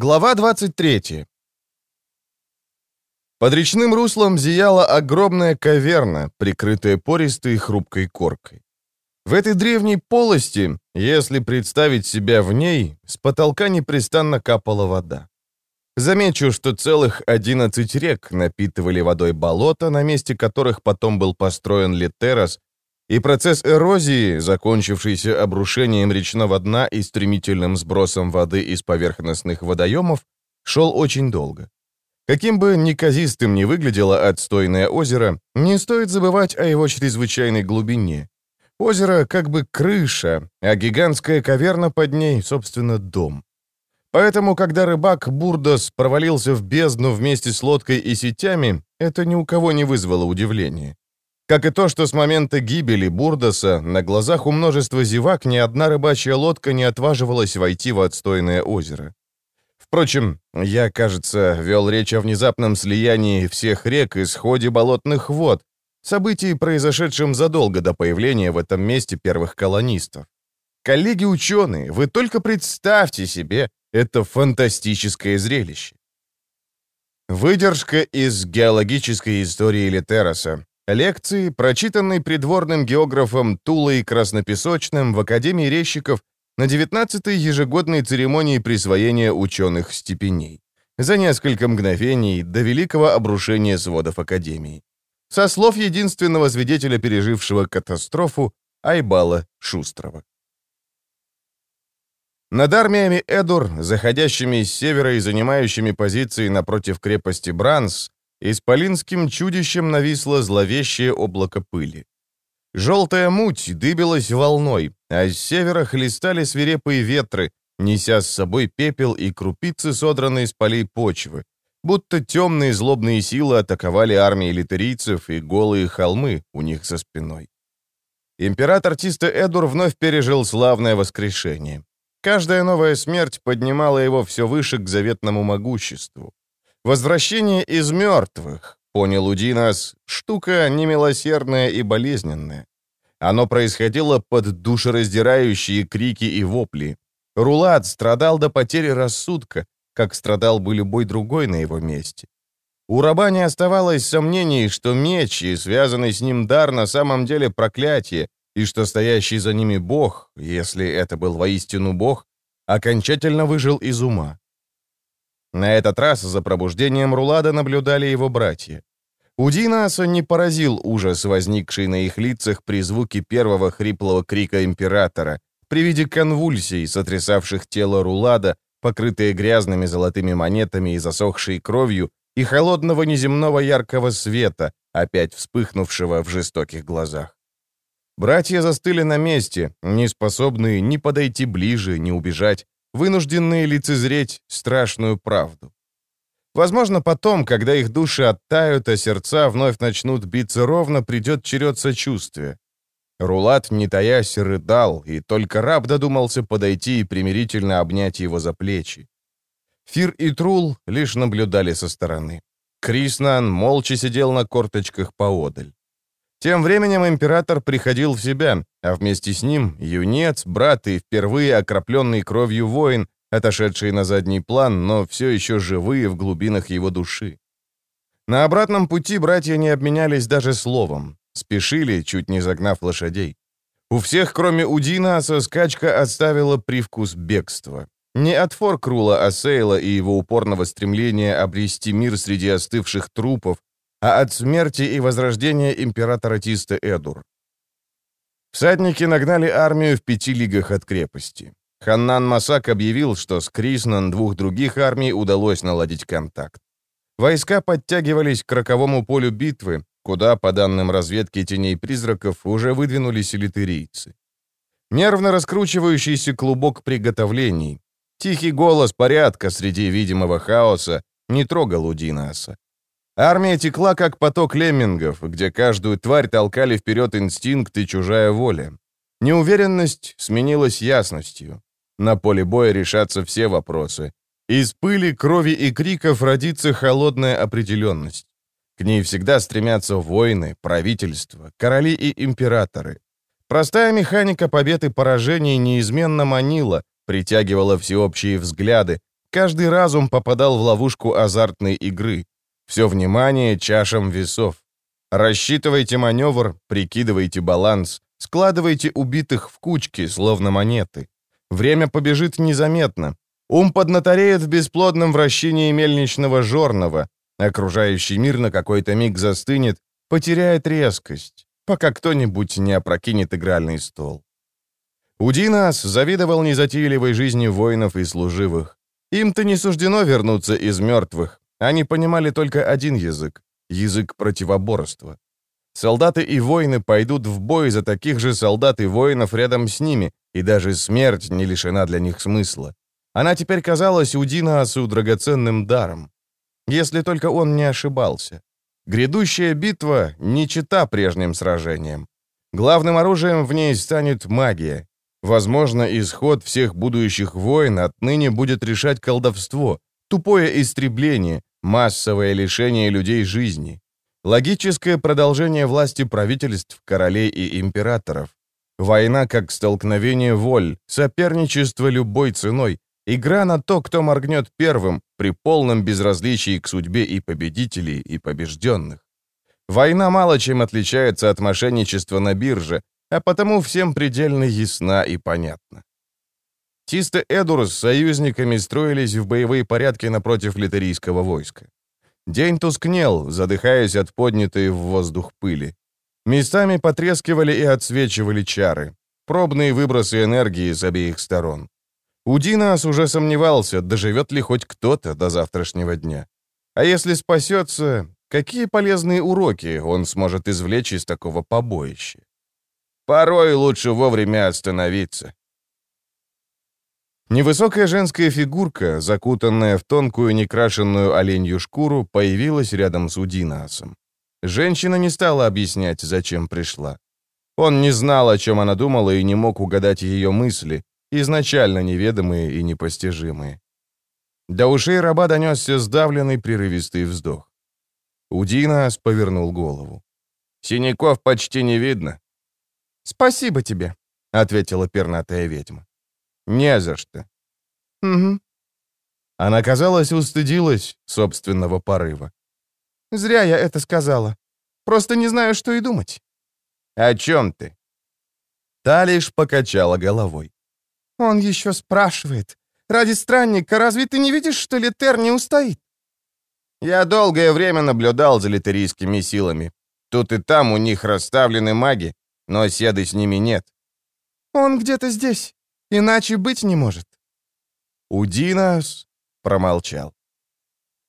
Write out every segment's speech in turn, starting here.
Глава 23. Под речным руслом зияла огромная каверна, прикрытая пористой хрупкой коркой. В этой древней полости, если представить себя в ней, с потолка непрестанно капала вода. Замечу, что целых 11 рек напитывали водой болота, на месте которых потом был построен Литерас, и процесс эрозии, закончившийся обрушением речного дна и стремительным сбросом воды из поверхностных водоемов, шел очень долго. Каким бы неказистым ни выглядело отстойное озеро, не стоит забывать о его чрезвычайной глубине. Озеро как бы крыша, а гигантская каверна под ней, собственно, дом. Поэтому, когда рыбак Бурдос провалился в бездну вместе с лодкой и сетями, это ни у кого не вызвало удивления. Как и то, что с момента гибели Бурдоса на глазах у множества зевак ни одна рыбачья лодка не отваживалась войти в отстойное озеро. Впрочем, я, кажется, вел речь о внезапном слиянии всех рек и сходе болотных вод, событии, произошедшем задолго до появления в этом месте первых колонистов. Коллеги-ученые, вы только представьте себе это фантастическое зрелище. Выдержка из геологической истории Литероса, Лекции, прочитанные придворным географом Тулой Краснопесочным в Академии резчиков на 19-й ежегодной церемонии присвоения ученых степеней. За несколько мгновений до великого обрушения сводов Академии. Со слов единственного свидетеля, пережившего катастрофу, Айбала Шустрова. Над армиями Эдур, заходящими с севера и занимающими позиции напротив крепости Бранс, Исполинским чудищем нависло зловещее облако пыли. Желтая муть дыбилась волной, а с севера хлестали свирепые ветры, неся с собой пепел и крупицы, содранные с полей почвы, будто темные злобные силы атаковали армии литерийцев и голые холмы у них за спиной. Император Тиста Эдур вновь пережил славное воскрешение. Каждая новая смерть поднимала его все выше к заветному могуществу. Возвращение из мертвых, понял Удинас, штука немилосердная и болезненная. Оно происходило под душераздирающие крики и вопли. Рулат страдал до потери рассудка, как страдал бы любой другой на его месте. У раба не оставалось сомнений, что меч и связанный с ним дар на самом деле проклятие, и что стоящий за ними бог, если это был воистину бог, окончательно выжил из ума. На этот раз за пробуждением Рулада наблюдали его братья. Удинаса не поразил ужас, возникший на их лицах при звуке первого хриплого крика императора, при виде конвульсий, сотрясавших тело Рулада, покрытые грязными золотыми монетами и засохшей кровью, и холодного неземного яркого света, опять вспыхнувшего в жестоких глазах. Братья застыли на месте, не способные ни подойти ближе, ни убежать, вынужденные лицезреть страшную правду. Возможно, потом, когда их души оттают, а сердца вновь начнут биться ровно, придет черед сочувствия. Рулат, не таясь, рыдал, и только раб додумался подойти и примирительно обнять его за плечи. Фир и Трул лишь наблюдали со стороны. Криснан молча сидел на корточках поодаль. Тем временем император приходил в себя, а вместе с ним юнец, брат и впервые окропленный кровью воин, отошедший на задний план, но все еще живые в глубинах его души. На обратном пути братья не обменялись даже словом, спешили, чуть не загнав лошадей. У всех, кроме Удина, скачка оставила привкус бегства. Не от Форкрула Асейла и его упорного стремления обрести мир среди остывших трупов, а от смерти и возрождения императора Тиста Эдур. Всадники нагнали армию в пяти лигах от крепости. Ханнан Масак объявил, что с Криснан двух других армий удалось наладить контакт. Войска подтягивались к роковому полю битвы, куда, по данным разведки теней призраков, уже выдвинулись элитерийцы. Нервно раскручивающийся клубок приготовлений, тихий голос порядка среди видимого хаоса не трогал Удинаса. Армия текла, как поток леммингов, где каждую тварь толкали вперед инстинкт и чужая воля. Неуверенность сменилась ясностью. На поле боя решатся все вопросы. Из пыли, крови и криков родится холодная определенность. К ней всегда стремятся воины, правительства, короли и императоры. Простая механика побед и поражений неизменно манила, притягивала всеобщие взгляды, Каждый разум попадал в ловушку азартной игры. Все внимание чашам весов. Рассчитывайте маневр, прикидывайте баланс, складывайте убитых в кучки, словно монеты. Время побежит незаметно. Ум поднатореет в бесплодном вращении мельничного жорного. Окружающий мир на какой-то миг застынет, потеряет резкость, пока кто-нибудь не опрокинет игральный стол. Удинас завидовал незатейливой жизни воинов и служивых. Им-то не суждено вернуться из мертвых. Они понимали только один язык — язык противоборства. Солдаты и воины пойдут в бой за таких же солдат и воинов рядом с ними, и даже смерть не лишена для них смысла. Она теперь казалась Удинасу драгоценным даром. Если только он не ошибался. Грядущая битва не чита прежним сражениям. Главным оружием в ней станет магия, Возможно, исход всех будущих войн отныне будет решать колдовство, тупое истребление, массовое лишение людей жизни. Логическое продолжение власти правительств, королей и императоров. Война как столкновение воль, соперничество любой ценой, игра на то, кто моргнет первым, при полном безразличии к судьбе и победителей, и побежденных. Война мало чем отличается от мошенничества на бирже, а потому всем предельно ясна и понятна. Тисто Эдур с союзниками строились в боевые порядки напротив литерийского войска. День тускнел, задыхаясь от поднятой в воздух пыли. Местами потрескивали и отсвечивали чары. Пробные выбросы энергии с обеих сторон. Удинас уже сомневался, доживет ли хоть кто-то до завтрашнего дня. А если спасется, какие полезные уроки он сможет извлечь из такого побоища? Порой лучше вовремя остановиться. Невысокая женская фигурка, закутанная в тонкую некрашенную оленью шкуру, появилась рядом с Удинасом. Женщина не стала объяснять, зачем пришла. Он не знал, о чем она думала, и не мог угадать ее мысли, изначально неведомые и непостижимые. До ушей раба донесся сдавленный прерывистый вздох. Удинас повернул голову. «Синяков почти не видно. «Спасибо тебе», — ответила пернатая ведьма. «Не за что». «Угу». Она, казалось, устыдилась собственного порыва. «Зря я это сказала. Просто не знаю, что и думать». «О чем ты?» Та лишь покачала головой. «Он еще спрашивает. Ради странника, разве ты не видишь, что Литер не устоит?» Я долгое время наблюдал за литерийскими силами. Тут и там у них расставлены маги, но седы с ними нет. Он где-то здесь, иначе быть не может. Удинас промолчал.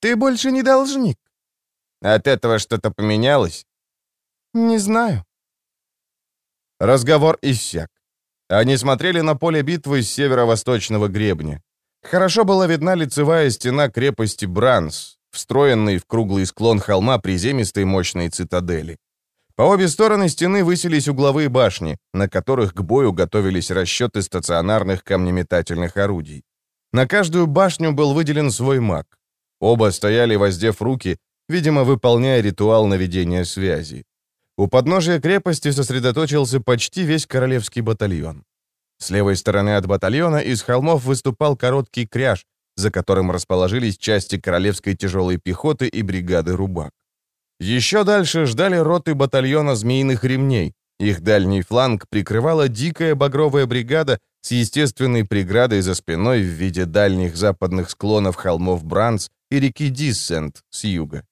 Ты больше не должник. От этого что-то поменялось? Не знаю. Разговор иссяк. Они смотрели на поле битвы с северо-восточного гребня. Хорошо была видна лицевая стена крепости Бранс, встроенной в круглый склон холма приземистой мощной цитадели. По обе стороны стены высились угловые башни, на которых к бою готовились расчеты стационарных камнеметательных орудий. На каждую башню был выделен свой маг. Оба стояли, воздев руки, видимо, выполняя ритуал наведения связи. У подножия крепости сосредоточился почти весь королевский батальон. С левой стороны от батальона из холмов выступал короткий кряж, за которым расположились части королевской тяжелой пехоты и бригады рубак. Еще дальше ждали роты батальона «Змеиных ремней». Их дальний фланг прикрывала дикая багровая бригада с естественной преградой за спиной в виде дальних западных склонов холмов Бранс и реки Диссент с юга.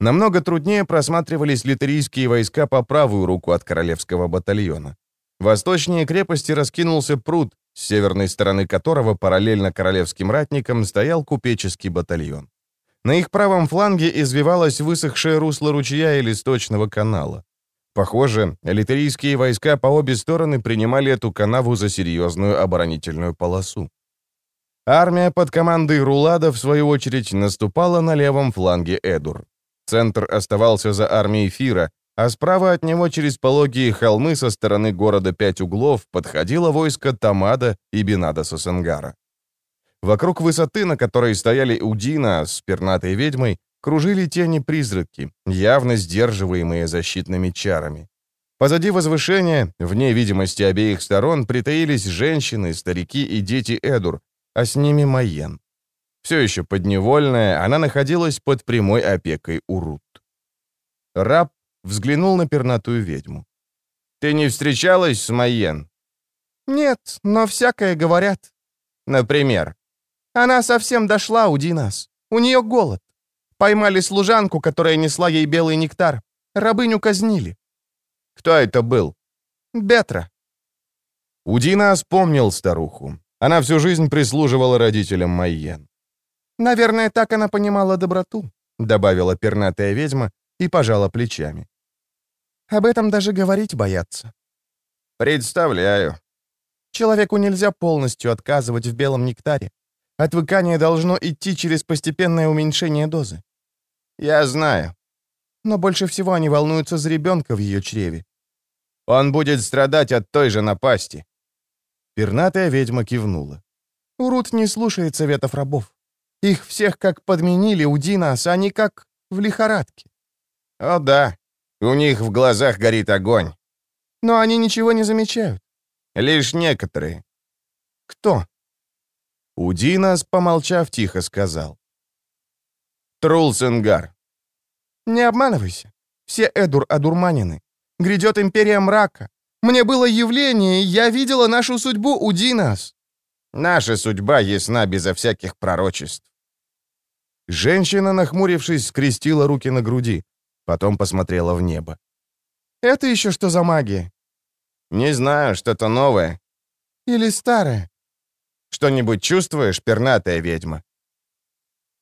Намного труднее просматривались литерийские войска по правую руку от королевского батальона. Восточнее крепости раскинулся пруд, с северной стороны которого параллельно королевским ратникам стоял купеческий батальон. На их правом фланге извивалось высохшее русло ручья или сточного канала. Похоже, элитерийские войска по обе стороны принимали эту канаву за серьезную оборонительную полосу. Армия под командой Рулада, в свою очередь, наступала на левом фланге Эдур. Центр оставался за армией Фира, а справа от него через пологие холмы со стороны города Пять Углов подходило войско Тамада и Бенада Сосенгара. Вокруг высоты, на которой стояли Удина с пернатой ведьмой, кружили тени-призраки, явно сдерживаемые защитными чарами. Позади возвышения, вне видимости обеих сторон, притаились женщины, старики и дети Эдур, а с ними Майен. Все еще подневольная, она находилась под прямой опекой Урут. Раб взглянул на пернатую ведьму. «Ты не встречалась с Майен?» «Нет, но всякое говорят». «Например?» «Она совсем дошла у Динас. У нее голод. Поймали служанку, которая несла ей белый нектар. Рабыню казнили». «Кто это был?» «Бетра». Удина вспомнил старуху. Она всю жизнь прислуживала родителям Майен. «Наверное, так она понимала доброту», — добавила пернатая ведьма и пожала плечами. «Об этом даже говорить боятся». «Представляю». «Человеку нельзя полностью отказывать в белом нектаре. Отвыкание должно идти через постепенное уменьшение дозы». «Я знаю». «Но больше всего они волнуются за ребенка в ее чреве». «Он будет страдать от той же напасти». Пернатая ведьма кивнула. Урут не слушает советов рабов. Их всех как подменили у Динас, они как в лихорадке. О да, у них в глазах горит огонь. Но они ничего не замечают. Лишь некоторые. Кто? Удинас, помолчав, тихо сказал. Трулсенгар. Не обманывайся. Все Эдур одурманены. Грядет империя мрака. Мне было явление, я видела нашу судьбу у Динас. Наша судьба ясна безо всяких пророчеств. Женщина, нахмурившись, скрестила руки на груди, потом посмотрела в небо. «Это еще что за магия?» «Не знаю, что-то новое». «Или старое?» «Что-нибудь чувствуешь, пернатая ведьма?»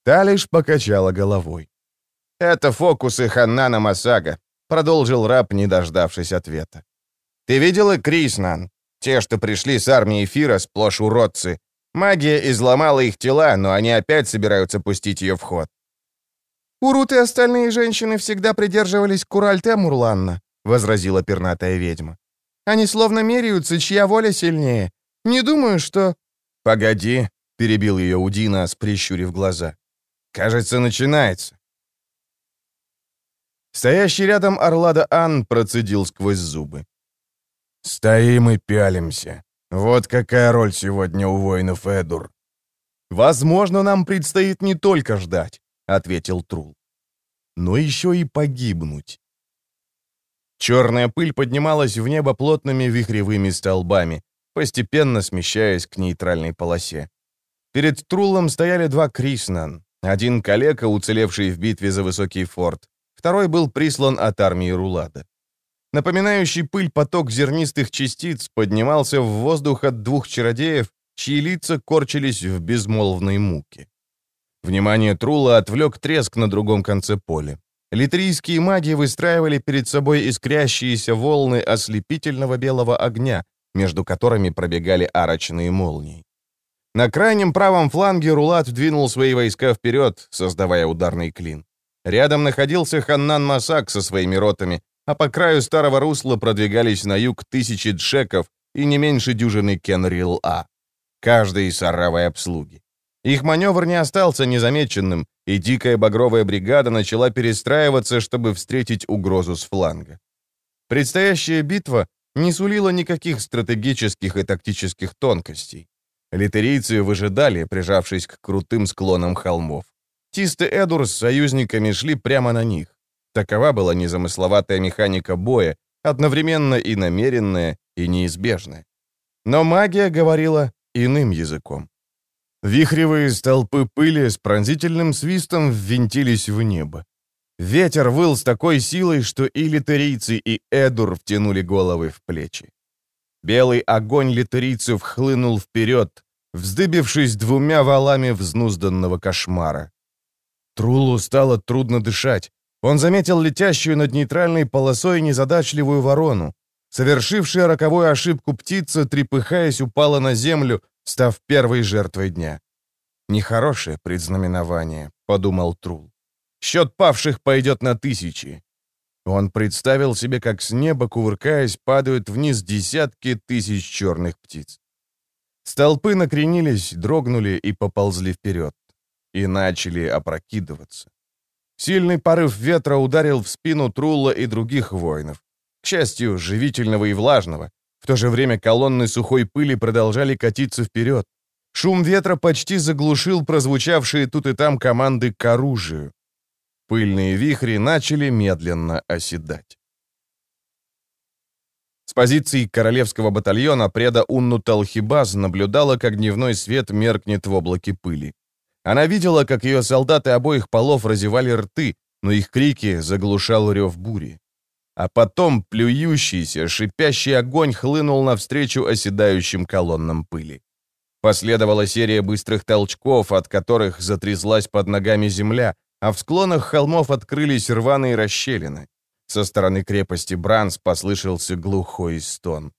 Та лишь покачала головой. «Это фокусы Ханнана Масага», — продолжил раб, не дождавшись ответа. «Ты видела Криснан? Те, что пришли с армии Фира, сплошь уродцы. Магия изломала их тела, но они опять собираются пустить ее в ход. «Урут и остальные женщины всегда придерживались Куральте Мурланна», — возразила пернатая ведьма. «Они словно меряются, чья воля сильнее. Не думаю, что...» «Погоди», — перебил ее Удина, прищурив глаза. «Кажется, начинается». Стоящий рядом Орлада Ан процедил сквозь зубы. «Стоим и пялимся. Вот какая роль сегодня у воинов Эдур. «Возможно, нам предстоит не только ждать», — ответил Трул, «но еще и погибнуть». Черная пыль поднималась в небо плотными вихревыми столбами, постепенно смещаясь к нейтральной полосе. Перед Трулом стояли два Криснан. Один калека, уцелевший в битве за высокий форт, второй был прислан от армии Рулада. Напоминающий пыль поток зернистых частиц поднимался в воздух от двух чародеев, чьи лица корчились в безмолвной муке. Внимание Трула отвлек треск на другом конце поля. Литрийские маги выстраивали перед собой искрящиеся волны ослепительного белого огня, между которыми пробегали арочные молнии. На крайнем правом фланге Рулат двинул свои войска вперед, создавая ударный клин. Рядом находился Ханнан Масак со своими ротами, а по краю старого русла продвигались на юг тысячи джеков и не меньше дюжины Кенрил-А, каждый из оравой обслуги. Их маневр не остался незамеченным, и дикая багровая бригада начала перестраиваться, чтобы встретить угрозу с фланга. Предстоящая битва не сулила никаких стратегических и тактических тонкостей. Литерийцы выжидали, прижавшись к крутым склонам холмов. Тисты Эдур с союзниками шли прямо на них. Такова была незамысловатая механика боя, одновременно и намеренная, и неизбежная. Но магия говорила иным языком. Вихревые столпы пыли с пронзительным свистом ввинтились в небо. Ветер выл с такой силой, что и литерийцы, и Эдур втянули головы в плечи. Белый огонь литерийцев хлынул вперед, вздыбившись двумя валами взнузданного кошмара. Трулу стало трудно дышать. Он заметил летящую над нейтральной полосой незадачливую ворону. Совершившая роковую ошибку птица, трепыхаясь, упала на землю, став первой жертвой дня. «Нехорошее предзнаменование», — подумал Трул. «Счет павших пойдет на тысячи». Он представил себе, как с неба, кувыркаясь, падают вниз десятки тысяч черных птиц. Столпы накренились, дрогнули и поползли вперед. И начали опрокидываться. Сильный порыв ветра ударил в спину Трулла и других воинов. К счастью, живительного и влажного. В то же время колонны сухой пыли продолжали катиться вперед. Шум ветра почти заглушил прозвучавшие тут и там команды к оружию. Пыльные вихри начали медленно оседать. С позиции королевского батальона преда Унну Талхибаз наблюдала, как дневной свет меркнет в облаке пыли. Она видела, как ее солдаты обоих полов разевали рты, но их крики заглушал рев бури. А потом плюющийся, шипящий огонь хлынул навстречу оседающим колоннам пыли. Последовала серия быстрых толчков, от которых затряслась под ногами земля, а в склонах холмов открылись рваные расщелины. Со стороны крепости Бранс послышался глухой стон.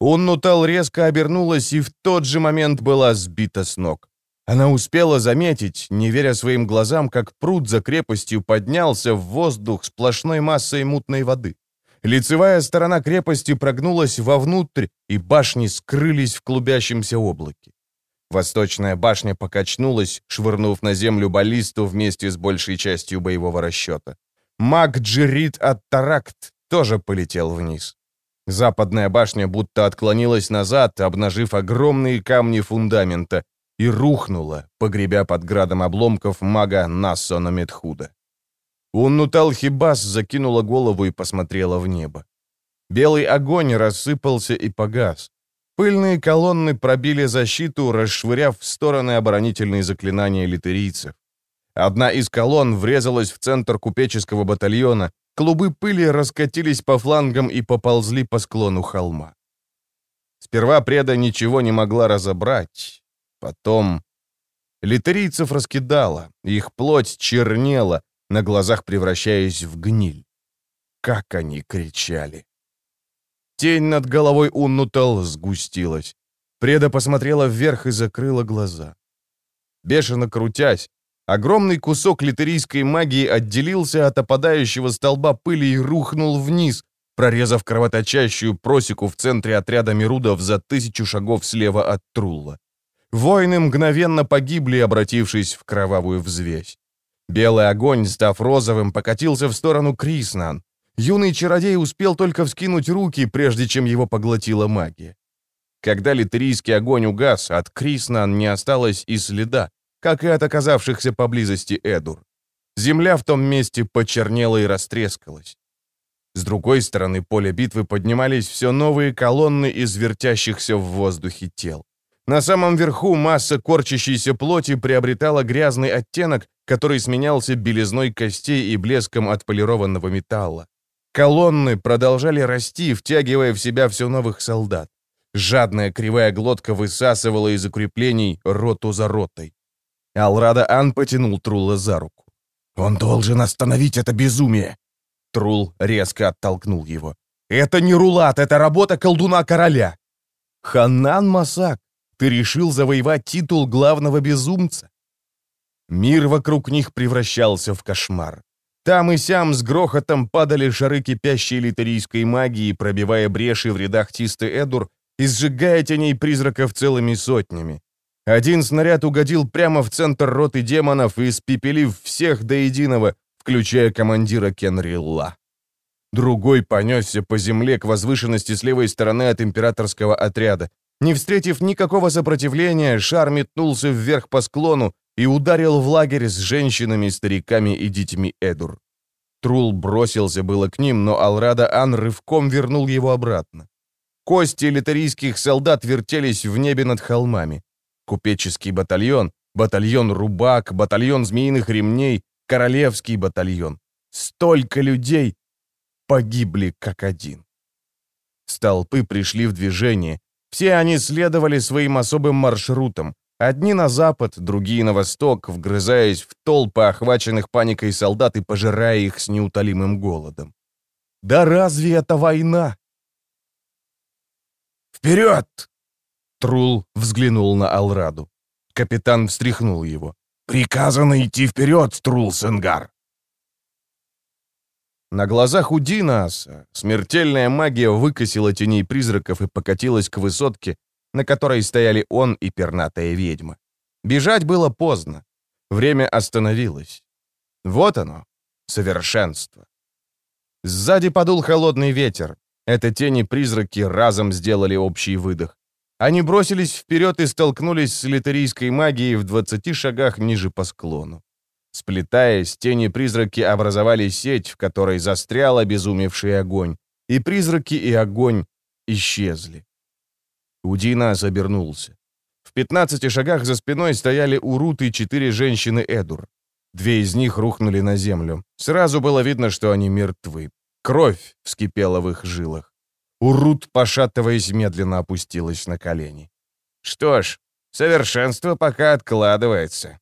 Уннутал резко обернулась и в тот же момент была сбита с ног. Она успела заметить, не веря своим глазам, как пруд за крепостью поднялся в воздух сплошной массой мутной воды. Лицевая сторона крепости прогнулась вовнутрь, и башни скрылись в клубящемся облаке. Восточная башня покачнулась, швырнув на землю баллисту вместе с большей частью боевого расчета. Маг Джерит Аттаракт тоже полетел вниз. Западная башня будто отклонилась назад, обнажив огромные камни фундамента, и рухнула, погребя под градом обломков мага Нассона Медхуда. Уннутал Хибас закинула голову и посмотрела в небо. Белый огонь рассыпался и погас. Пыльные колонны пробили защиту, расшвыряв в стороны оборонительные заклинания литерийцев. Одна из колонн врезалась в центр купеческого батальона, клубы пыли раскатились по флангам и поползли по склону холма. Сперва преда ничего не могла разобрать. Потом... Литерийцев раскидала, их плоть чернела, на глазах превращаясь в гниль. Как они кричали! Тень над головой Уннутел сгустилась. Преда посмотрела вверх и закрыла глаза. Бешено крутясь, огромный кусок литерийской магии отделился от опадающего столба пыли и рухнул вниз, прорезав кровоточащую просеку в центре отряда Мирудов за тысячу шагов слева от Трулла. Воины мгновенно погибли, обратившись в кровавую взвесь. Белый огонь, став розовым, покатился в сторону Криснан. Юный чародей успел только вскинуть руки, прежде чем его поглотила магия. Когда литерийский огонь угас, от Криснан не осталось и следа, как и от оказавшихся поблизости Эдур. Земля в том месте почернела и растрескалась. С другой стороны поля битвы поднимались все новые колонны из вертящихся в воздухе тел. На самом верху масса корчащейся плоти приобретала грязный оттенок, который сменялся белизной костей и блеском отполированного металла. Колонны продолжали расти, втягивая в себя все новых солдат. Жадная кривая глотка высасывала из укреплений роту за ротой. Алрада Ан потянул Трула за руку. «Он должен остановить это безумие!» Трул резко оттолкнул его. «Это не рулат, это работа колдуна-короля!» «Ханан Масак, ты решил завоевать титул главного безумца?» Мир вокруг них превращался в кошмар. Там и сям с грохотом падали шары кипящей литерийской магии, пробивая бреши в рядах Тисты Эдур и сжигая теней призраков целыми сотнями. Один снаряд угодил прямо в центр роты демонов, испепелив всех до единого, включая командира Кенрилла. Другой понесся по земле к возвышенности с левой стороны от императорского отряда. Не встретив никакого сопротивления, шар метнулся вверх по склону, и ударил в лагерь с женщинами, стариками и детьми Эдур. Трул бросился было к ним, но Алрада Ан рывком вернул его обратно. Кости литарийских солдат вертелись в небе над холмами. Купеческий батальон, батальон Рубак, батальон Змеиных ремней, Королевский батальон. Столько людей погибли как один. Столпы пришли в движение. Все они следовали своим особым маршрутам. Одни на запад, другие на восток, вгрызаясь в толпы охваченных паникой солдат и пожирая их с неутолимым голодом. Да разве это война? «Вперед!» Трул взглянул на Алраду. Капитан встряхнул его. «Приказано идти вперед, Трул Сенгар!» На глазах у Динаса смертельная магия выкосила теней призраков и покатилась к высотке, на которой стояли он и пернатая ведьма. Бежать было поздно. Время остановилось. Вот оно, совершенство. Сзади подул холодный ветер. Это тени-призраки разом сделали общий выдох. Они бросились вперед и столкнулись с литерийской магией в 20 шагах ниже по склону. Сплетаясь, тени-призраки образовали сеть, в которой застрял обезумевший огонь, и призраки и огонь исчезли. Удина обернулся. В 15 шагах за спиной стояли Урут и четыре женщины Эдур. Две из них рухнули на землю. Сразу было видно, что они мертвы. Кровь вскипела в их жилах. Урут, пошатываясь, медленно опустилась на колени. «Что ж, совершенство пока откладывается».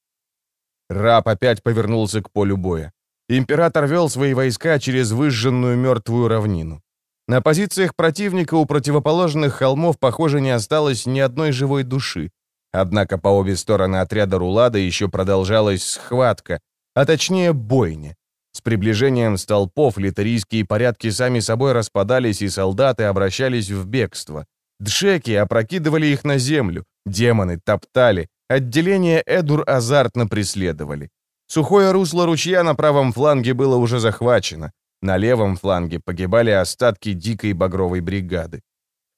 Раб опять повернулся к полю боя. Император вел свои войска через выжженную мертвую равнину. На позициях противника у противоположных холмов, похоже, не осталось ни одной живой души. Однако по обе стороны отряда Рулада еще продолжалась схватка, а точнее бойня. С приближением столпов литарийские порядки сами собой распадались, и солдаты обращались в бегство. Дшеки опрокидывали их на землю, демоны топтали, отделение Эдур азартно преследовали. Сухое русло ручья на правом фланге было уже захвачено. На левом фланге погибали остатки дикой багровой бригады.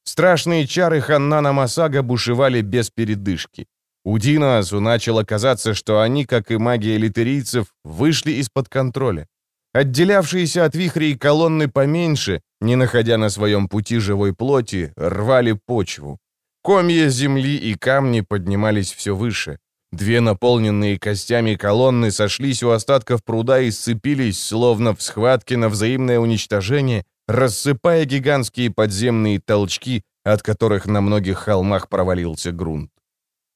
Страшные чары Ханнана Масага бушевали без передышки. У Диноасу начало казаться, что они, как и магия литерийцев, вышли из-под контроля. Отделявшиеся от вихрей колонны поменьше, не находя на своем пути живой плоти, рвали почву. Комья земли и камни поднимались все выше. Две наполненные костями колонны сошлись у остатков пруда и сцепились, словно в схватке на взаимное уничтожение, рассыпая гигантские подземные толчки, от которых на многих холмах провалился грунт.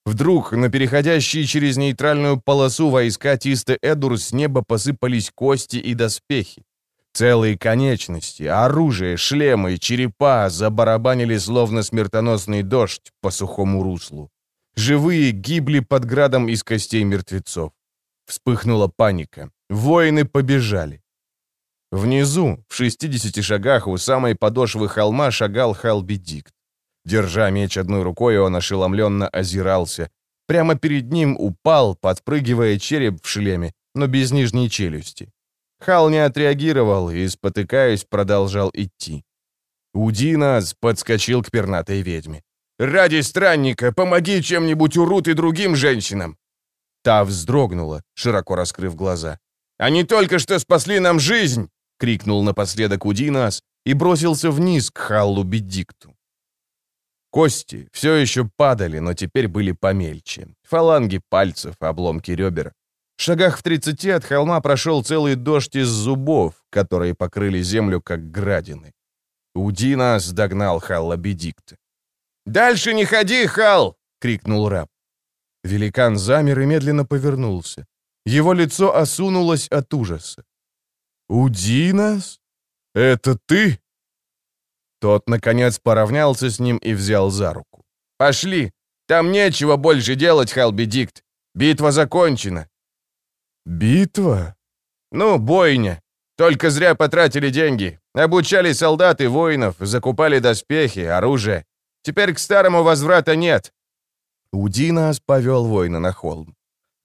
Вдруг на переходящие через нейтральную полосу войска Тисты Эдур с неба посыпались кости и доспехи. Целые конечности, оружие, шлемы, черепа забарабанили словно смертоносный дождь по сухому руслу. Живые гибли под градом из костей мертвецов. Вспыхнула паника. Воины побежали. Внизу, в 60 шагах у самой подошвы холма, шагал Халбидикт. Держа меч одной рукой, он ошеломленно озирался. Прямо перед ним упал, подпрыгивая череп в шлеме, но без нижней челюсти. Хал не отреагировал и, спотыкаясь, продолжал идти. Удинас подскочил к пернатой ведьме. «Ради странника, помоги чем-нибудь урут и другим женщинам!» Та вздрогнула, широко раскрыв глаза. «Они только что спасли нам жизнь!» — крикнул напоследок Удинас и бросился вниз к Халлу Бедикту. Кости все еще падали, но теперь были помельче. Фаланги пальцев, обломки ребер. В шагах в тридцати от холма прошел целый дождь из зубов, которые покрыли землю, как градины. Удинас догнал Халла Бедикта. «Дальше не ходи, Хал!» — крикнул раб. Великан замер и медленно повернулся. Его лицо осунулось от ужаса. «Удинас? Это ты?» Тот, наконец, поравнялся с ним и взял за руку. «Пошли! Там нечего больше делать, Халбедикт! Битва закончена!» «Битва?» «Ну, бойня. Только зря потратили деньги. Обучали солдат и воинов, закупали доспехи, оружие. Теперь к старому возврата нет». Удинас повел воина на холм.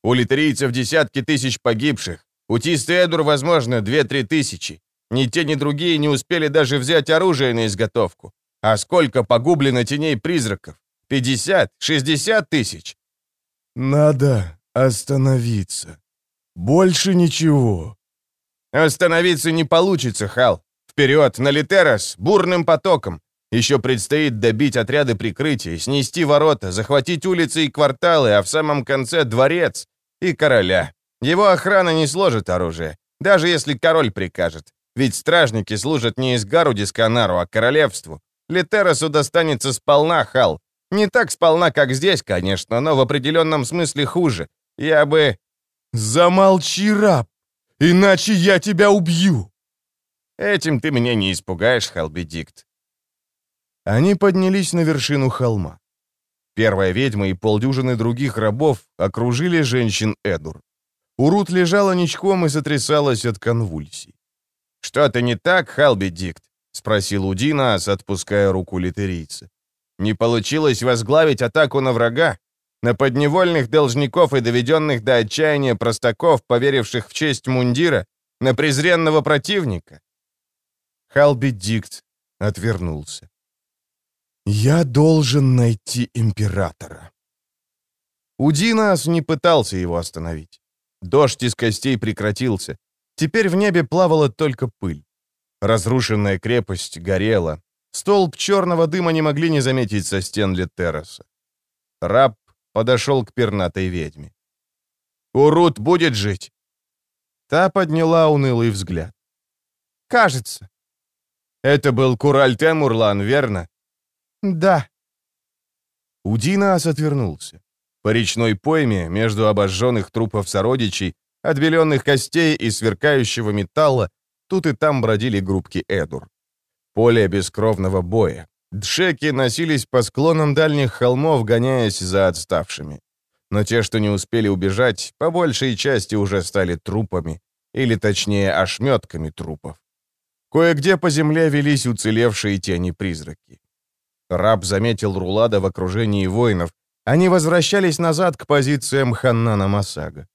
«У литерийцев десятки тысяч погибших. У Тисты Эдур, возможно, две-три тысячи. Ни те, ни другие не успели даже взять оружие на изготовку. А сколько погублено теней призраков? 50, 60 тысяч. Надо остановиться. Больше ничего. Остановиться не получится, Хал. Вперед, на Литерас, бурным потоком. Еще предстоит добить отряды прикрытия, снести ворота, захватить улицы и кварталы, а в самом конце дворец и короля. Его охрана не сложит оружие, даже если король прикажет. Ведь стражники служат не из Гаруди Сканару, а королевству. Литерасу достанется сполна, Хал. Не так сполна, как здесь, конечно, но в определенном смысле хуже. Я бы... «Замолчи, раб, иначе я тебя убью!» «Этим ты меня не испугаешь, Халбедикт». Они поднялись на вершину холма. Первая ведьма и полдюжины других рабов окружили женщин Эдур. Урут лежала ничком и сотрясалась от конвульсий. «Что-то не так, Халбедикт?» — спросил Удинас, отпуская руку литерийца. «Не получилось возглавить атаку на врага? На подневольных должников и доведенных до отчаяния простаков, поверивших в честь мундира? На презренного противника?» Халбедикт отвернулся. «Я должен найти императора». Удинас не пытался его остановить. Дождь из костей прекратился. Теперь в небе плавала только пыль. Разрушенная крепость горела. Столб черного дыма не могли не заметить со стен Летероса. Раб подошел к пернатой ведьме. «Урут будет жить?» Та подняла унылый взгляд. «Кажется». «Это был Кураль Темурлан, верно?» «Да». Удинас отвернулся. По речной пойме, между обожженных трупов сородичей, отбеленных костей и сверкающего металла, тут и там бродили группки Эдур. Поле бескровного боя. Дшеки носились по склонам дальних холмов, гоняясь за отставшими. Но те, что не успели убежать, по большей части уже стали трупами, или точнее ошметками трупов. Кое-где по земле велись уцелевшие тени-призраки. Раб заметил Рулада в окружении воинов, они возвращались назад к позициям Ханнана Масага.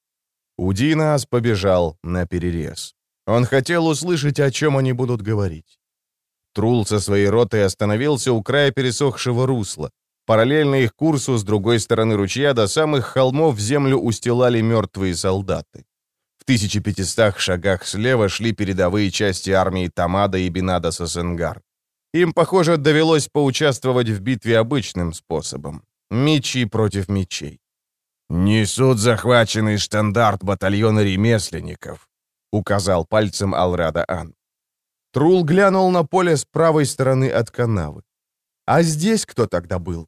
Удинас побежал на перерез. Он хотел услышать, о чем они будут говорить. Трул со своей ротой остановился у края пересохшего русла. Параллельно их курсу с другой стороны ручья до самых холмов землю устилали мертвые солдаты. В 1500 шагах слева шли передовые части армии Тамада и Бинада Сасенгар. Им, похоже, довелось поучаствовать в битве обычным способом. Мечи против мечей. «Несут захваченный штандарт батальона ремесленников», — указал пальцем Алрада Ан. Трул глянул на поле с правой стороны от канавы. «А здесь кто тогда был?»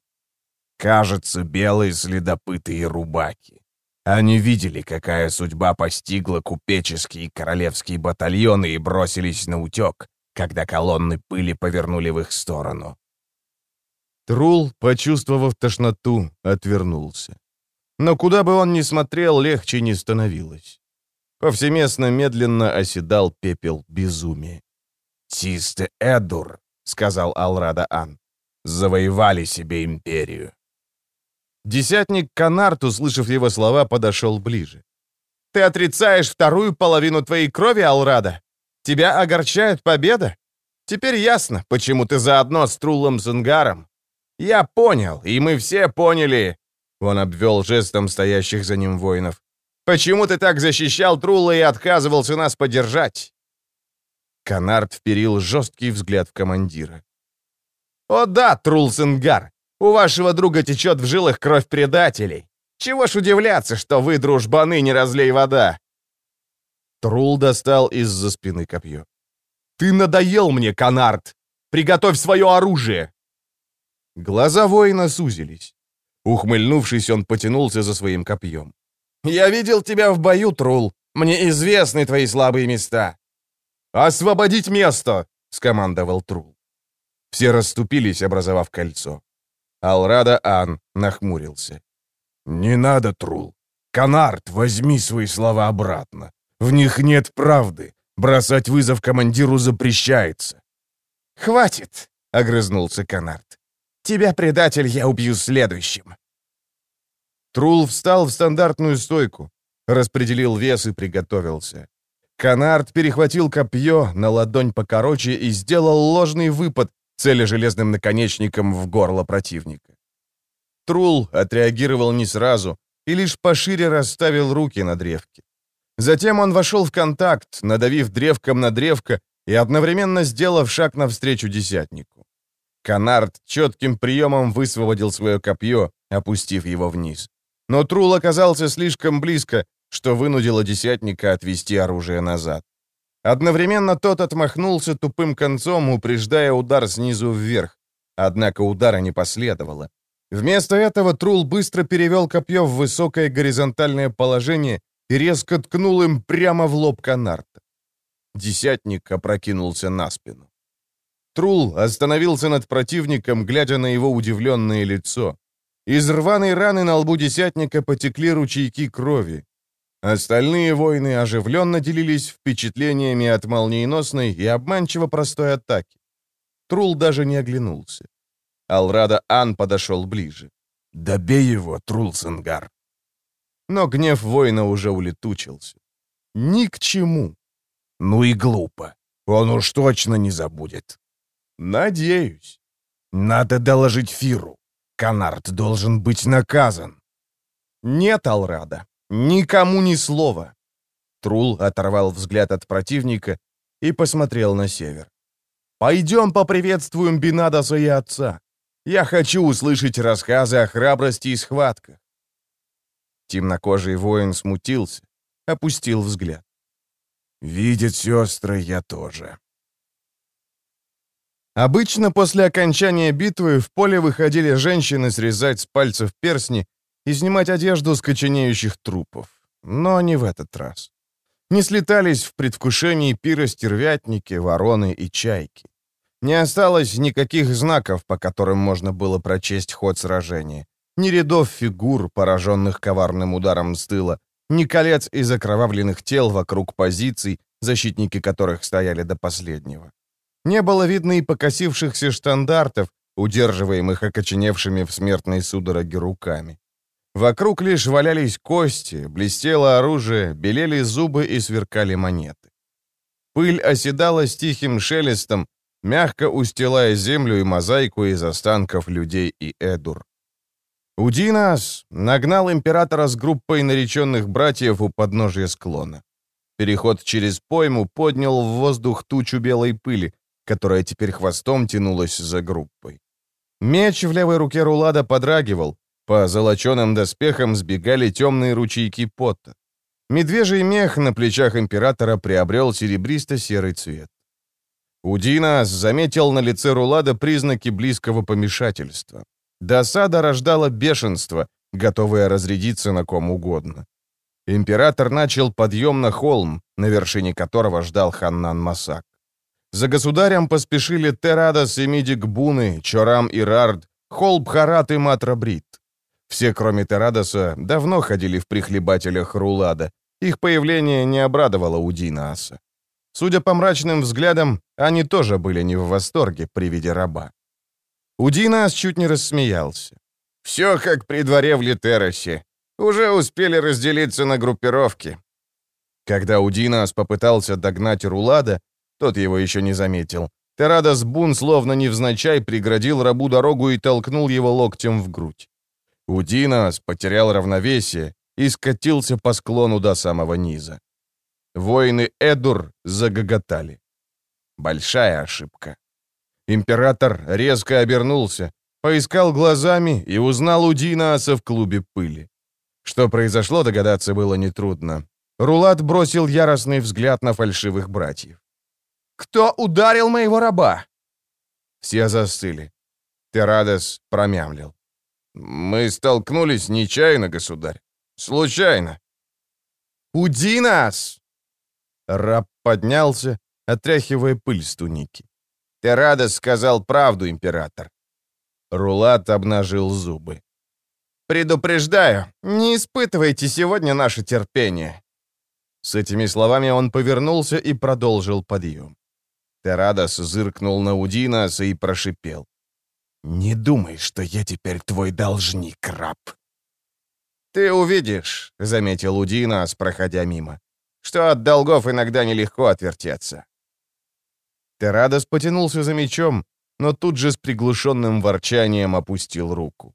«Кажется, белые следопыты и рубаки. Они видели, какая судьба постигла купеческие и королевские батальоны и бросились на утек, когда колонны пыли повернули в их сторону. Трул, почувствовав тошноту, отвернулся. Но куда бы он ни смотрел, легче не становилось. Повсеместно медленно оседал пепел безумия. «Тисте Эдур», — сказал Алрада Ан, — «завоевали себе империю». Десятник Канарт, услышав его слова, подошел ближе. «Ты отрицаешь вторую половину твоей крови, Алрада? Тебя огорчает победа? Теперь ясно, почему ты заодно с Трулом Зенгаром. «Я понял, и мы все поняли!» Он обвел жестом стоящих за ним воинов. «Почему ты так защищал Трула и отказывался нас поддержать?» Канард вперил жесткий взгляд в командира. «О да, Трулсенгар, у вашего друга течет в жилах кровь предателей. Чего ж удивляться, что вы, дружбаны, не разлей вода?» Трул достал из-за спины копье. «Ты надоел мне, Канард! Приготовь свое оружие!» Глаза воина сузились. Ухмыльнувшись, он потянулся за своим копьем. «Я видел тебя в бою, Трул. Мне известны твои слабые места». «Освободить место!» — скомандовал Трул. Все расступились, образовав кольцо. Алрада Ан нахмурился. «Не надо, Трул. Канарт, возьми свои слова обратно. В них нет правды. Бросать вызов командиру запрещается». «Хватит!» — огрызнулся Канарт. Тебя, предатель, я убью следующим!» Трул встал в стандартную стойку, распределил вес и приготовился. Канард перехватил копье на ладонь покороче и сделал ложный выпад, целя железным наконечником в горло противника. Трул отреагировал не сразу и лишь пошире расставил руки на древке. Затем он вошел в контакт, надавив древком на древко и одновременно сделав шаг навстречу десятнику. Канард четким приемом высвободил свое копье, опустив его вниз. Но Трул оказался слишком близко, что вынудило десятника отвести оружие назад. Одновременно тот отмахнулся тупым концом, упреждая удар снизу вверх. Однако удара не последовало. Вместо этого Трул быстро перевел копье в высокое горизонтальное положение и резко ткнул им прямо в лоб Канарта. Десятник опрокинулся на спину. Трул остановился над противником, глядя на его удивленное лицо. Из рваной раны на лбу десятника потекли ручейки крови. Остальные воины оживленно делились впечатлениями от молниеносной и обманчиво простой атаки. Трул даже не оглянулся. Алрада Ан подошел ближе. «Добей его, Трулсенгар!» Но гнев воина уже улетучился. Ни к чему. «Ну и глупо. Он уж точно не забудет. Надеюсь. «Надо доложить Фиру. Канарт должен быть наказан». «Нет, Алрада, никому ни слова». Трул оторвал взгляд от противника и посмотрел на север. «Пойдем поприветствуем Бинадаса и отца. Я хочу услышать рассказы о храбрости и схватках». Темнокожий воин смутился, опустил взгляд. «Видят сестры я тоже». Обычно после окончания битвы в поле выходили женщины срезать с пальцев персни и снимать одежду с коченеющих трупов. Но не в этот раз. Не слетались в предвкушении пира стервятники, вороны и чайки. Не осталось никаких знаков, по которым можно было прочесть ход сражения. Ни рядов фигур, пораженных коварным ударом с тыла, ни колец из окровавленных тел вокруг позиций, защитники которых стояли до последнего. Не было видно и покосившихся штандартов, удерживаемых окоченевшими в смертной судороге руками. Вокруг лишь валялись кости, блестело оружие, белели зубы и сверкали монеты. Пыль оседала с тихим шелестом, мягко устилая землю и мозаику из останков людей и Эдур. Удинас нагнал императора с группой нареченных братьев у подножия склона. Переход через пойму поднял в воздух тучу белой пыли, которая теперь хвостом тянулась за группой. Меч в левой руке Рулада подрагивал, по золоченым доспехам сбегали темные ручейки пота. Медвежий мех на плечах императора приобрел серебристо-серый цвет. Удинас заметил на лице Рулада признаки близкого помешательства. Досада рождала бешенство, готовое разрядиться на ком угодно. Император начал подъем на холм, на вершине которого ждал Ханнан Масак. За государем поспешили Терадас и Мидик Буны, Чорам и Рард, Холбхарат и Матрабрит. Все, кроме Терадаса, давно ходили в прихлебателях Рулада. Их появление не обрадовало Удинаса. Судя по мрачным взглядам, они тоже были не в восторге при виде раба. Удинас чуть не рассмеялся. «Все как при дворе в Литеросе. Уже успели разделиться на группировки». Когда Удинас попытался догнать Рулада, тот его еще не заметил. Терадас Бун словно невзначай преградил рабу дорогу и толкнул его локтем в грудь. Удинас потерял равновесие и скатился по склону до самого низа. Воины Эдур загоготали. Большая ошибка. Император резко обернулся, поискал глазами и узнал Удинаса в клубе пыли. Что произошло, догадаться было нетрудно. Рулат бросил яростный взгляд на фальшивых братьев. Кто ударил моего раба?» Все застыли. Терадес промямлил. «Мы столкнулись нечаянно, государь. Случайно». «Уди нас!» Раб поднялся, отряхивая пыль с туники. Терадес сказал правду, император. Рулат обнажил зубы. «Предупреждаю, не испытывайте сегодня наше терпение». С этими словами он повернулся и продолжил подъем. Терадос зыркнул на Удинаса и прошипел. «Не думай, что я теперь твой должник, раб». «Ты увидишь», — заметил Удинас, проходя мимо, «что от долгов иногда нелегко отвертеться». Терадос потянулся за мечом, но тут же с приглушенным ворчанием опустил руку.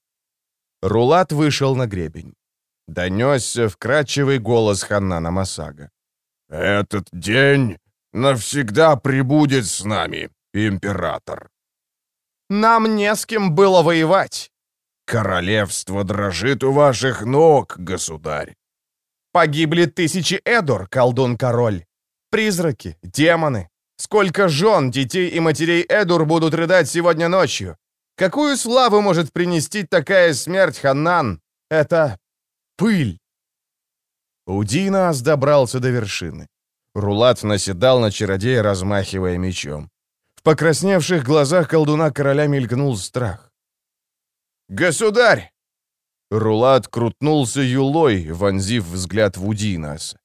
Рулат вышел на гребень. Донесся вкрадчивый голос Ханнана Масага. «Этот день навсегда прибудет с нами, император». «Нам не с кем было воевать». «Королевство дрожит у ваших ног, государь». «Погибли тысячи Эдор, колдун-король. Призраки, демоны. Сколько жен, детей и матерей Эдур будут рыдать сегодня ночью? Какую славу может принести такая смерть, Ханнан? Это пыль». Удинас добрался до вершины. Рулат наседал на чародея, размахивая мечом. В покрасневших глазах колдуна короля мелькнул страх. «Государь!» Рулат крутнулся юлой, вонзив взгляд в Удинаса.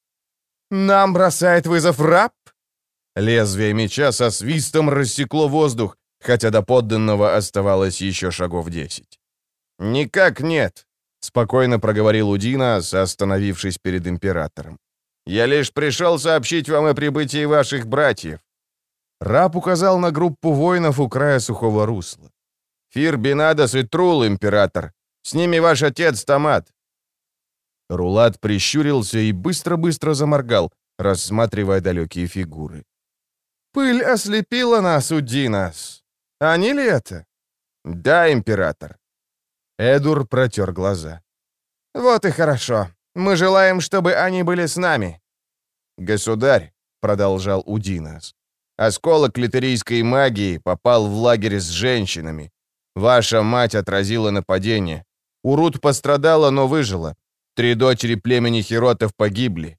«Нам бросает вызов раб?» Лезвие меча со свистом рассекло воздух, хотя до подданного оставалось еще шагов десять. «Никак нет», — спокойно проговорил Удинас, остановившись перед императором. Я лишь пришел сообщить вам о прибытии ваших братьев». Раб указал на группу воинов у края сухого русла. Фир Бинадос и Трул, император. С ними ваш отец Томат». Рулат прищурился и быстро-быстро заморгал, рассматривая далекие фигуры. «Пыль ослепила нас, Удинас. Они ли это?» «Да, император». Эдур протер глаза. «Вот и хорошо. Мы желаем, чтобы они были с нами». «Государь», — продолжал Удинас, — «осколок литерийской магии попал в лагерь с женщинами. Ваша мать отразила нападение. Урут пострадала, но выжила. Три дочери племени Хиротов погибли».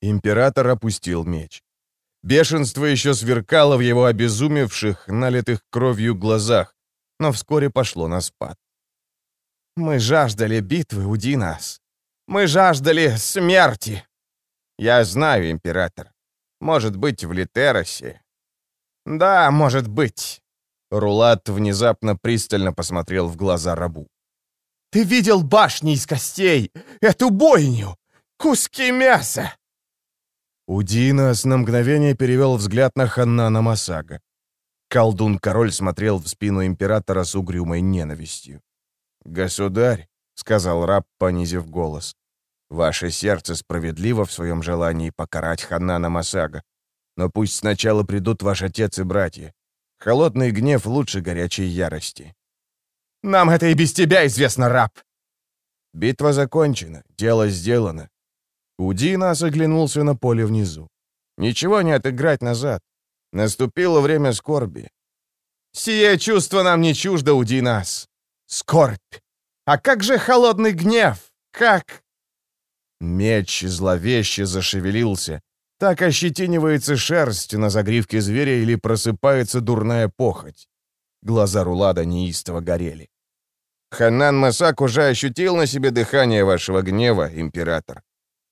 Император опустил меч. Бешенство еще сверкало в его обезумевших, налитых кровью глазах, но вскоре пошло на спад. «Мы жаждали битвы, уди нас. Мы жаждали смерти!» «Я знаю, император. Может быть, в Литеросе». «Да, может быть». Рулат внезапно пристально посмотрел в глаза рабу. «Ты видел башни из костей? Эту бойню? Куски мяса!» Удинас на мгновение перевел взгляд на Ханнана Масага. Колдун-король смотрел в спину императора с угрюмой ненавистью. «Государь», — сказал раб, понизив голос, — «ваше сердце справедливо в своем желании покарать Ханнана Масага. Но пусть сначала придут ваш отец и братья. Холодный гнев лучше горячей ярости». «Нам это и без тебя известно, раб!» «Битва закончена, дело сделано». Удинас оглянулся на поле внизу. «Ничего не отыграть назад. Наступило время скорби». «Сие чувство нам не чуждо, Удинас!» скорбь. А как же холодный гнев? Как? Меч зловеще зашевелился. Так ощетинивается шерсть на загривке зверя или просыпается дурная похоть. Глаза Рулада неистово горели. Ханан Масак уже ощутил на себе дыхание вашего гнева, император.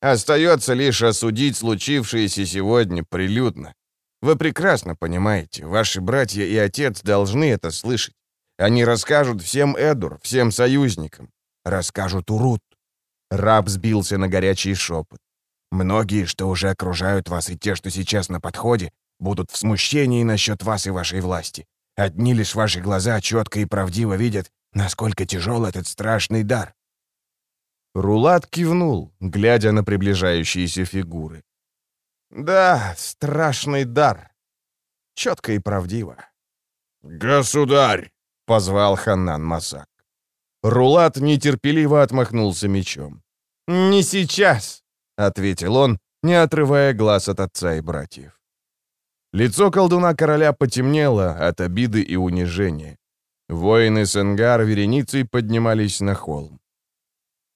Остается лишь осудить случившееся сегодня прилюдно. Вы прекрасно понимаете, ваши братья и отец должны это слышать. Они расскажут всем Эдур, всем союзникам. Расскажут Урут. Раб сбился на горячий шепот. Многие, что уже окружают вас, и те, что сейчас на подходе, будут в смущении насчет вас и вашей власти. Одни лишь ваши глаза четко и правдиво видят, насколько тяжел этот страшный дар. Рулат кивнул, глядя на приближающиеся фигуры. «Да, страшный дар. Четко и правдиво». «Государь!» позвал Ханнан Масак. Рулат нетерпеливо отмахнулся мечом. «Не сейчас», — ответил он, не отрывая глаз от отца и братьев. Лицо колдуна-короля потемнело от обиды и унижения. Воины Сенгар вереницей поднимались на холм.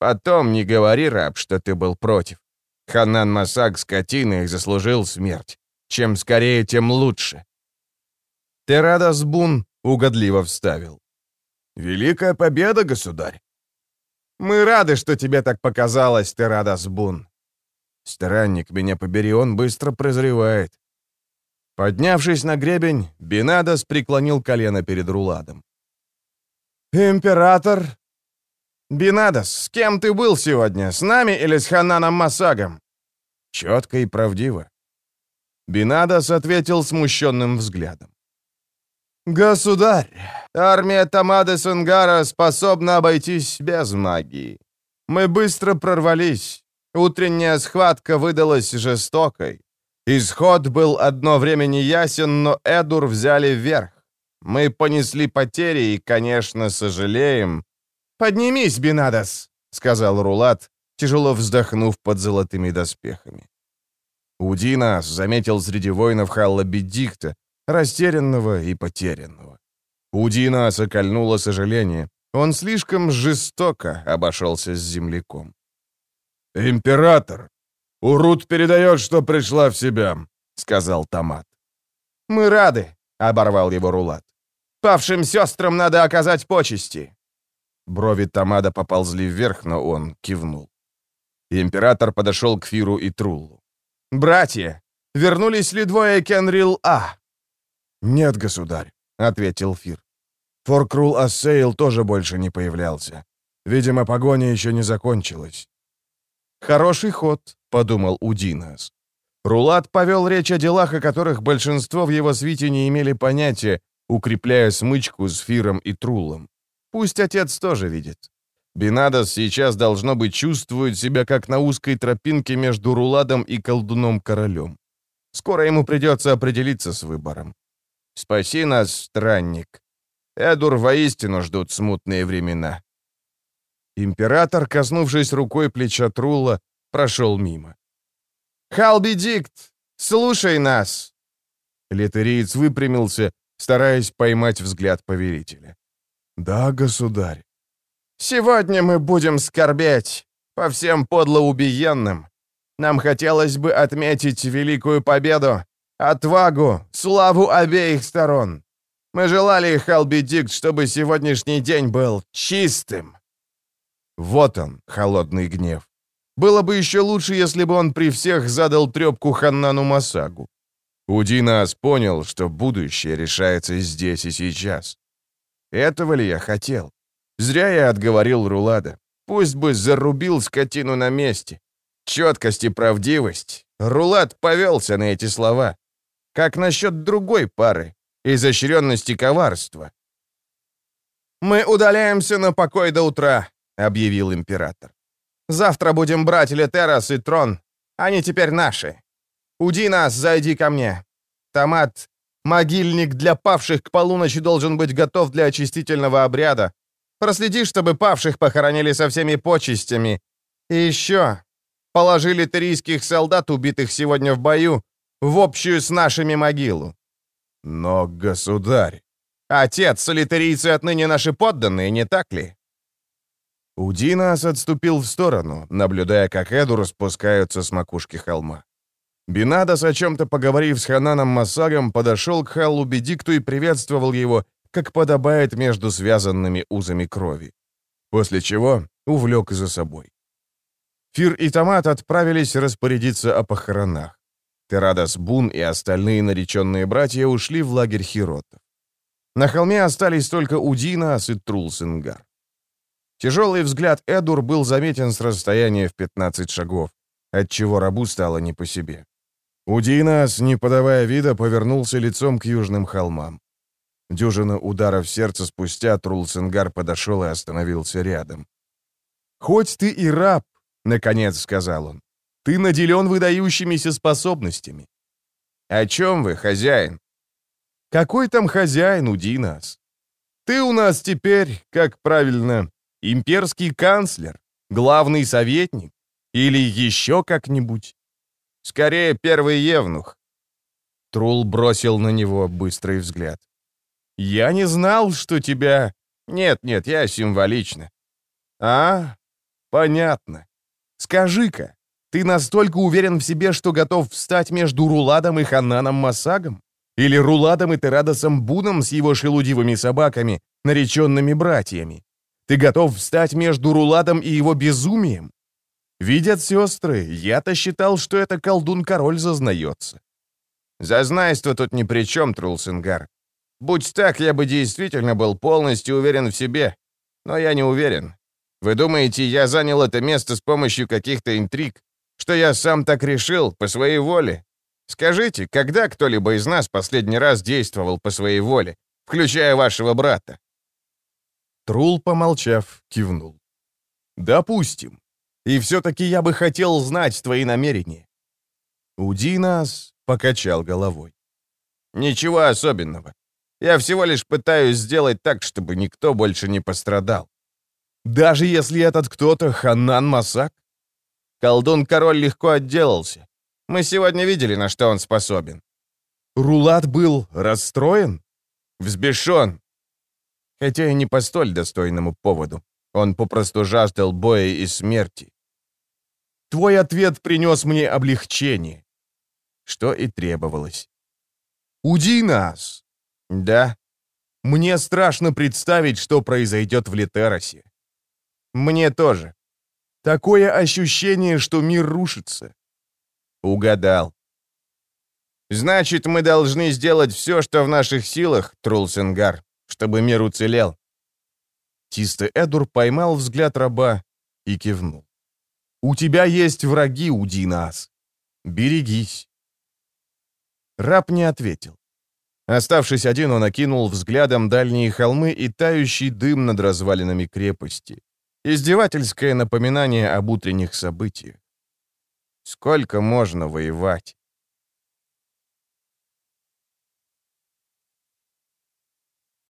«Потом не говори, раб, что ты был против. Ханан Масак, скотина, их заслужил смерть. Чем скорее, тем лучше». Терадас Бун угодливо вставил. «Великая победа, государь!» «Мы рады, что тебе так показалось, Терадас Бун!» «Странник, меня побери, он быстро прозревает!» Поднявшись на гребень, Бинадас преклонил колено перед Руладом. «Император!» «Бинадас, с кем ты был сегодня? С нами или с Хананом Масагом?» «Четко и правдиво». Бинадас ответил смущенным взглядом. «Государь, армия Тамады Сунгара способна обойтись без магии. Мы быстро прорвались. Утренняя схватка выдалась жестокой. Исход был одно время неясен, но Эдур взяли вверх. Мы понесли потери и, конечно, сожалеем. «Поднимись, Бинадас», — сказал Рулат, тяжело вздохнув под золотыми доспехами. Удинас заметил среди воинов Халла Бедикта, растерянного и потерянного. Удина сокольнуло сожаление. Он слишком жестоко обошелся с земляком. «Император! Урут передает, что пришла в себя», — сказал Томад. «Мы рады», — оборвал его Рулад. «Павшим сестрам надо оказать почести». Брови Томада поползли вверх, но он кивнул. Император подошел к Фиру и Труллу. «Братья, вернулись ли двое Кенрил-А?» «Нет, государь», — ответил Фир. Форкрул Ассейл тоже больше не появлялся. Видимо, погоня еще не закончилась. «Хороший ход», — подумал Удинас. Рулат повел речь о делах, о которых большинство в его свите не имели понятия, укрепляя смычку с Фиром и Трулом. Пусть отец тоже видит. Бенадос сейчас, должно быть, чувствует себя как на узкой тропинке между Руладом и колдуном-королем. Скоро ему придется определиться с выбором. «Спаси нас, странник. Эдур воистину ждут смутные времена». Император, коснувшись рукой плеча Трула, прошел мимо. «Халбидикт, слушай нас!» Литериец выпрямился, стараясь поймать взгляд повелителя. «Да, государь». «Сегодня мы будем скорбеть по всем подлоубиенным. Нам хотелось бы отметить великую победу, отвагу, славу обеих сторон. Мы желали, Халбидикт, чтобы сегодняшний день был чистым». Вот он, холодный гнев. Было бы еще лучше, если бы он при всех задал трепку Ханнану Масагу. Удинас понял, что будущее решается здесь и сейчас. Этого ли я хотел? Зря я отговорил Рулада. Пусть бы зарубил скотину на месте. Четкость и правдивость. Рулад повелся на эти слова. Как насчет другой пары? Изощренности коварства. «Мы удаляемся на покой до утра», — объявил император. Завтра будем брать Летерас и Трон. Они теперь наши. Уди нас, зайди ко мне. Томат, могильник для павших к полуночи должен быть готов для очистительного обряда. Проследи, чтобы павших похоронили со всеми почестями. И еще, положи литерийских солдат, убитых сегодня в бою, в общую с нашими могилу. Но, государь... Отец, литерийцы отныне наши подданные, не так ли? Удинас отступил в сторону, наблюдая, как Эдур спускаются с макушки холма. Бинадас, о чем-то поговорив с Хананом Масагом, подошел к Халлу Бедикту и приветствовал его, как подобает между связанными узами крови. После чего увлек за собой. Фир и Томат отправились распорядиться о похоронах. Терадас Бун и остальные нареченные братья ушли в лагерь Хиротов. На холме остались только Удинас и Трулсенгар. Тяжелый взгляд Эдур был заметен с расстояния в 15 шагов, отчего рабу стало не по себе. Удинас, не подавая вида, повернулся лицом к южным холмам. Дюжина ударов сердца спустя Трулсенгар подошел и остановился рядом. «Хоть ты и раб», — наконец сказал он, — «ты наделен выдающимися способностями». «О чем вы, хозяин?» «Какой там хозяин, Удинас? Ты у нас теперь, как правильно, Имперский канцлер? Главный советник? Или еще как-нибудь? Скорее, первый евнух. Трул бросил на него быстрый взгляд. «Я не знал, что тебя...» «Нет, нет, я символично». «А, понятно. Скажи-ка, ты настолько уверен в себе, что готов встать между Руладом и Хананом Масагом? Или Руладом и Терадосом Буном с его шелудивыми собаками, нареченными братьями? Ты готов встать между Руладом и его безумием? Видят сестры, я-то считал, что это колдун-король зазнается. Зазнайство тут ни при чем, Трулсенгар. Будь так, я бы действительно был полностью уверен в себе. Но я не уверен. Вы думаете, я занял это место с помощью каких-то интриг? Что я сам так решил, по своей воле? Скажите, когда кто-либо из нас последний раз действовал по своей воле, включая вашего брата? Трул, помолчав, кивнул. «Допустим. И все-таки я бы хотел знать твои намерения». Удинас покачал головой. «Ничего особенного. Я всего лишь пытаюсь сделать так, чтобы никто больше не пострадал. Даже если этот кто-то Ханан Масак? Колдун-король легко отделался. Мы сегодня видели, на что он способен. Рулат был расстроен? Взбешен, хотя и не по столь достойному поводу. Он попросту жаждал боя и смерти. Твой ответ принес мне облегчение. Что и требовалось. «Уди нас!» «Да». «Мне страшно представить, что произойдет в Литеросе». «Мне тоже». «Такое ощущение, что мир рушится». «Угадал». «Значит, мы должны сделать все, что в наших силах, Трулсенгар, чтобы мир уцелел». Тисты Эдур поймал взгляд раба и кивнул. «У тебя есть враги, Удинас. Берегись». Раб не ответил. Оставшись один, он окинул взглядом дальние холмы и тающий дым над развалинами крепости. Издевательское напоминание об утренних событиях. Сколько можно воевать?